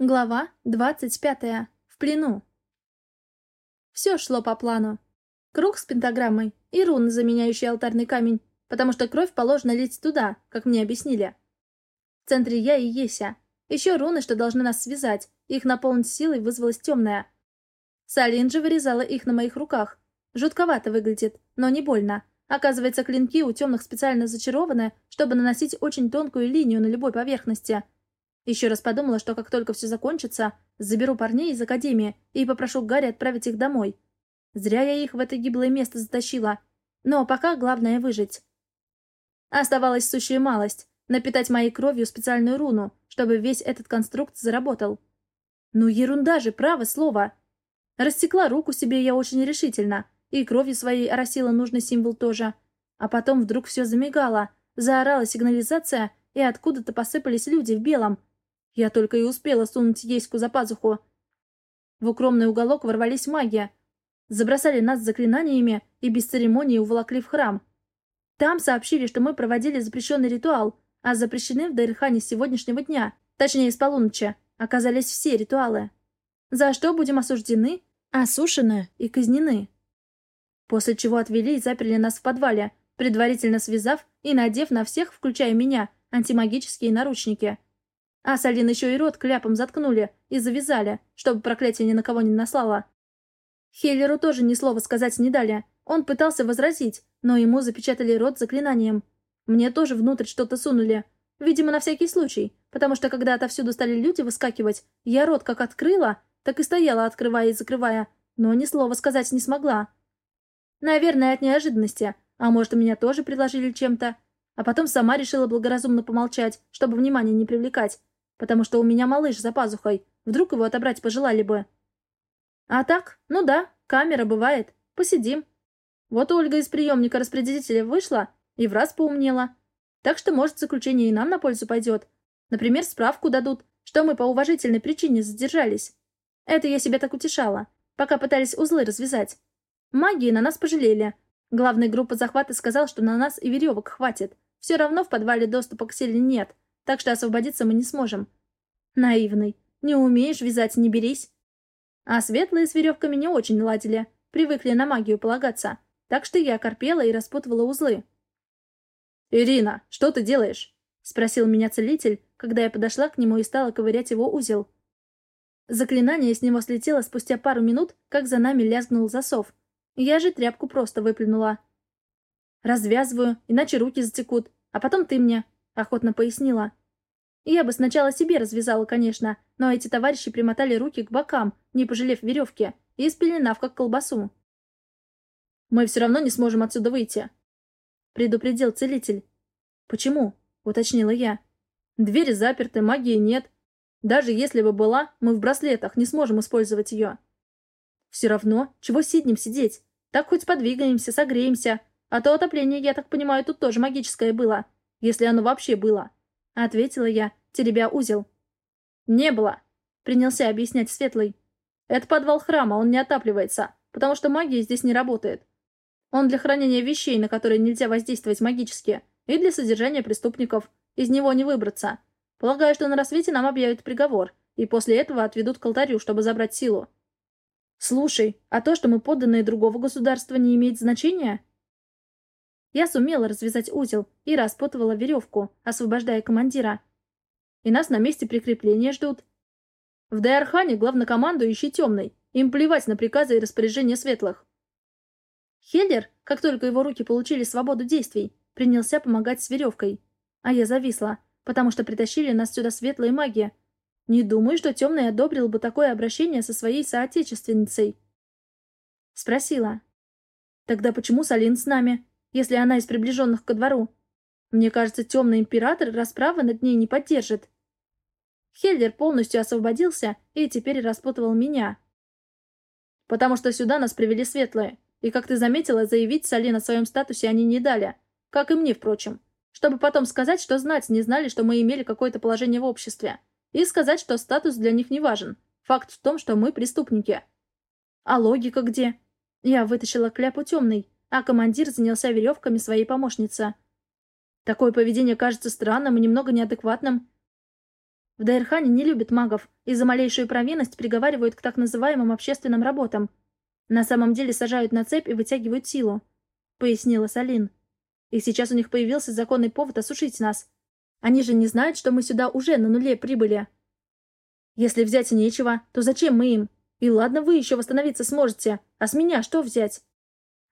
Глава 25. В плену. Все шло по плану. Круг с пентаграммой и руны, заменяющие алтарный камень, потому что кровь положено лить туда, как мне объяснили. В центре я и Еся. Еще руны, что должны нас связать. Их наполнить силой вызвалась темная. Салин же вырезала их на моих руках. Жутковато выглядит, но не больно. Оказывается, клинки у темных специально зачарованы, чтобы наносить очень тонкую линию на любой поверхности – еще раз подумала, что как только все закончится, заберу парней из академии и попрошу Гарри отправить их домой. Зря я их в это гиблое место затащила. Но пока главное выжить. Оставалась сущая малость — напитать моей кровью специальную руну, чтобы весь этот конструкт заработал. Ну ерунда же, право слово. Растекла руку себе я очень решительно, и кровью своей оросила нужный символ тоже. А потом вдруг все замигало, заорала сигнализация, и откуда-то посыпались люди в белом — я только и успела сунуть Еську за пазуху. В укромный уголок ворвались магия. Забросали нас заклинаниями и без церемонии уволокли в храм. Там сообщили, что мы проводили запрещенный ритуал, а запрещены в Дайрхане с сегодняшнего дня, точнее с полуночи, оказались все ритуалы. За что будем осуждены, осушены и казнены. После чего отвели и заперли нас в подвале, предварительно связав и надев на всех, включая меня, антимагические наручники. А Салин еще и рот кляпом заткнули и завязали, чтобы проклятие ни на кого не наслало. Хеллеру тоже ни слова сказать не дали. Он пытался возразить, но ему запечатали рот заклинанием. Мне тоже внутрь что-то сунули. Видимо, на всякий случай, потому что когда отовсюду стали люди выскакивать, я рот как открыла, так и стояла, открывая и закрывая, но ни слова сказать не смогла. Наверное, от неожиданности, а может, меня тоже предложили чем-то. А потом сама решила благоразумно помолчать, чтобы внимания не привлекать потому что у меня малыш за пазухой. Вдруг его отобрать пожелали бы. А так, ну да, камера бывает. Посидим. Вот Ольга из приемника распределителя вышла и в раз поумнела. Так что, может, заключение и нам на пользу пойдет. Например, справку дадут, что мы по уважительной причине задержались. Это я себя так утешала, пока пытались узлы развязать. Магии на нас пожалели. Главная группа захвата сказал, что на нас и веревок хватит. Все равно в подвале доступа к силе нет так что освободиться мы не сможем. Наивный. Не умеешь вязать, не берись. А светлые с веревками не очень ладили, привыкли на магию полагаться, так что я корпела и распутывала узлы. «Ирина, что ты делаешь?» — спросил меня целитель, когда я подошла к нему и стала ковырять его узел. Заклинание с него слетело спустя пару минут, как за нами лязгнул засов. Я же тряпку просто выплюнула. «Развязываю, иначе руки затекут, а потом ты мне», — охотно пояснила. Я бы сначала себе развязала, конечно, но эти товарищи примотали руки к бокам, не пожалев веревки, и спеленав как колбасу. «Мы все равно не сможем отсюда выйти», — предупредил целитель. «Почему?» — уточнила я. «Двери заперты, магии нет. Даже если бы была, мы в браслетах не сможем использовать ее». «Все равно, чего сиднем сидеть? Так хоть подвигаемся, согреемся. А то отопление, я так понимаю, тут тоже магическое было если оно вообще было», — ответила я, теребя узел. «Не было», — принялся объяснять Светлый. «Это подвал храма, он не отапливается, потому что магия здесь не работает. Он для хранения вещей, на которые нельзя воздействовать магически, и для содержания преступников. Из него не выбраться. Полагаю, что на рассвете нам объявят приговор, и после этого отведут к алтарю, чтобы забрать силу». «Слушай, а то, что мы подданные другого государства, не имеет значения?» Я сумела развязать узел и распутывала веревку, освобождая командира. И нас на месте прикрепления ждут. В Дайархане главнокомандующий темный. Им плевать на приказы и распоряжения светлых. Хеллер, как только его руки получили свободу действий, принялся помогать с веревкой. А я зависла, потому что притащили нас сюда светлые маги. Не думаю, что темный одобрил бы такое обращение со своей соотечественницей. Спросила. Тогда почему Салин с нами? Если она из приближенных ко двору. Мне кажется, темный император расправы над ней не поддержит. Хельдер полностью освободился и теперь распутывал меня. Потому что сюда нас привели светлые. И, как ты заметила, заявить Салин о своем статусе они не дали. Как и мне, впрочем. Чтобы потом сказать, что знать не знали, что мы имели какое-то положение в обществе. И сказать, что статус для них не важен. Факт в том, что мы преступники. А логика где? Я вытащила кляпу темный а командир занялся веревками своей помощницы. Такое поведение кажется странным и немного неадекватным. В Дайрхане не любят магов и за малейшую провинность приговаривают к так называемым общественным работам. На самом деле сажают на цепь и вытягивают силу», — пояснила Салин. «И сейчас у них появился законный повод осушить нас. Они же не знают, что мы сюда уже на нуле прибыли. Если взять нечего, то зачем мы им? И ладно, вы еще восстановиться сможете, а с меня что взять?»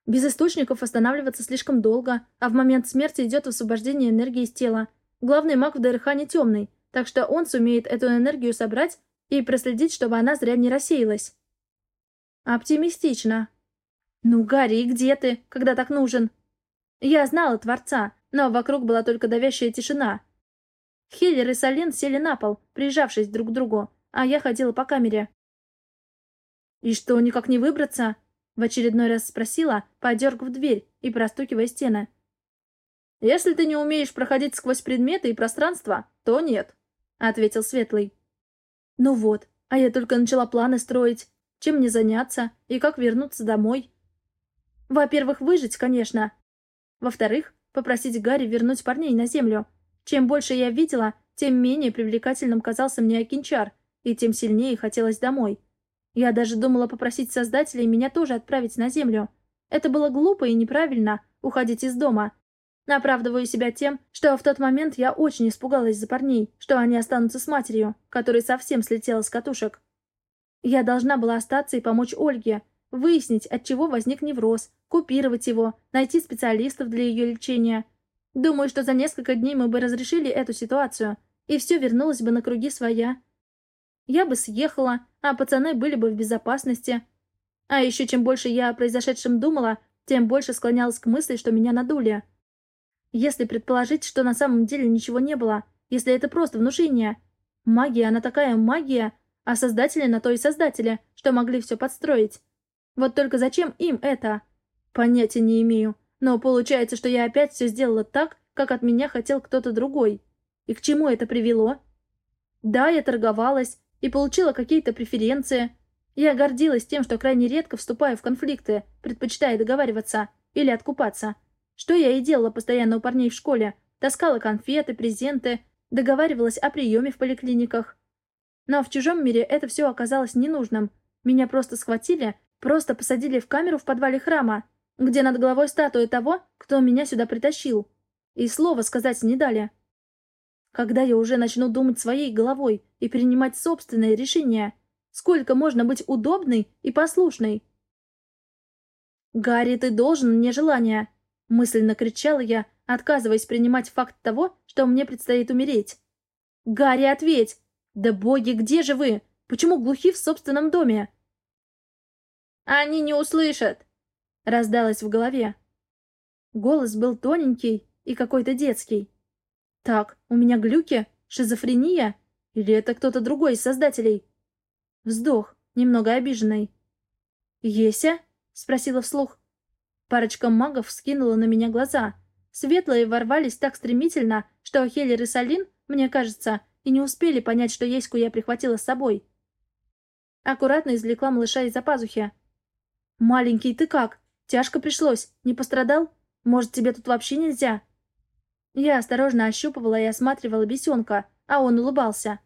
Без источников восстанавливаться слишком долго, а в момент смерти идет освобождение энергии из тела. Главный маг в Дайрхане темный, так что он сумеет эту энергию собрать и проследить, чтобы она зря не рассеялась. Оптимистично. Ну, Гарри, где ты, когда так нужен? Я знала Творца, но вокруг была только давящая тишина. Хиллер и Сален сели на пол, прижавшись друг к другу, а я ходила по камере. «И что, никак не выбраться?» В очередной раз спросила, подергав дверь и простукивая стены. «Если ты не умеешь проходить сквозь предметы и пространство, то нет», — ответил Светлый. «Ну вот, а я только начала планы строить. Чем мне заняться и как вернуться домой?» «Во-первых, выжить, конечно. Во-вторых, попросить Гарри вернуть парней на землю. Чем больше я видела, тем менее привлекательным казался мне Акинчар, и тем сильнее хотелось домой. Я даже думала попросить создателей меня тоже отправить на землю. Это было глупо и неправильно — уходить из дома. Оправдываю себя тем, что в тот момент я очень испугалась за парней, что они останутся с матерью, которая совсем слетела с катушек. Я должна была остаться и помочь Ольге, выяснить, от чего возник невроз, купировать его, найти специалистов для ее лечения. Думаю, что за несколько дней мы бы разрешили эту ситуацию, и все вернулось бы на круги своя. Я бы съехала, а пацаны были бы в безопасности. А еще чем больше я о произошедшем думала, тем больше склонялась к мысли, что меня надули. Если предположить, что на самом деле ничего не было, если это просто внушение. Магия, она такая магия, а создатели на то и создатели, что могли все подстроить. Вот только зачем им это? Понятия не имею, но получается, что я опять все сделала так, как от меня хотел кто-то другой. И к чему это привело? Да, я торговалась, и получила какие-то преференции. Я гордилась тем, что крайне редко вступаю в конфликты, предпочитая договариваться или откупаться. Что я и делала постоянно у парней в школе. Таскала конфеты, презенты, договаривалась о приеме в поликлиниках. Но в чужом мире это все оказалось ненужным. Меня просто схватили, просто посадили в камеру в подвале храма, где над головой статуя того, кто меня сюда притащил. И слова сказать не дали. Когда я уже начну думать своей головой и принимать собственные решения? Сколько можно быть удобной и послушной? «Гарри, ты должен мне желание!» — мысленно кричала я, отказываясь принимать факт того, что мне предстоит умереть. «Гарри, ответь! Да боги, где же вы? Почему глухи в собственном доме?» «Они не услышат!» — раздалось в голове. Голос был тоненький и какой-то детский. Так, у меня глюки? Шизофрения? Или это кто-то другой из создателей? Вздох, немного обиженный. «Еся?» — спросила вслух. Парочка магов скинула на меня глаза. Светлые ворвались так стремительно, что Хеллер и Салин, мне кажется, и не успели понять, что Еську я прихватила с собой. Аккуратно извлекла малыша из-за пазухи. «Маленький, ты как? Тяжко пришлось? Не пострадал? Может, тебе тут вообще нельзя?» Я осторожно ощупывала и осматривала бесенка, а он улыбался.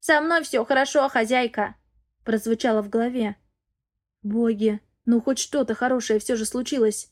«Со мной все хорошо, хозяйка!» прозвучало в голове. «Боги, ну хоть что-то хорошее все же случилось!»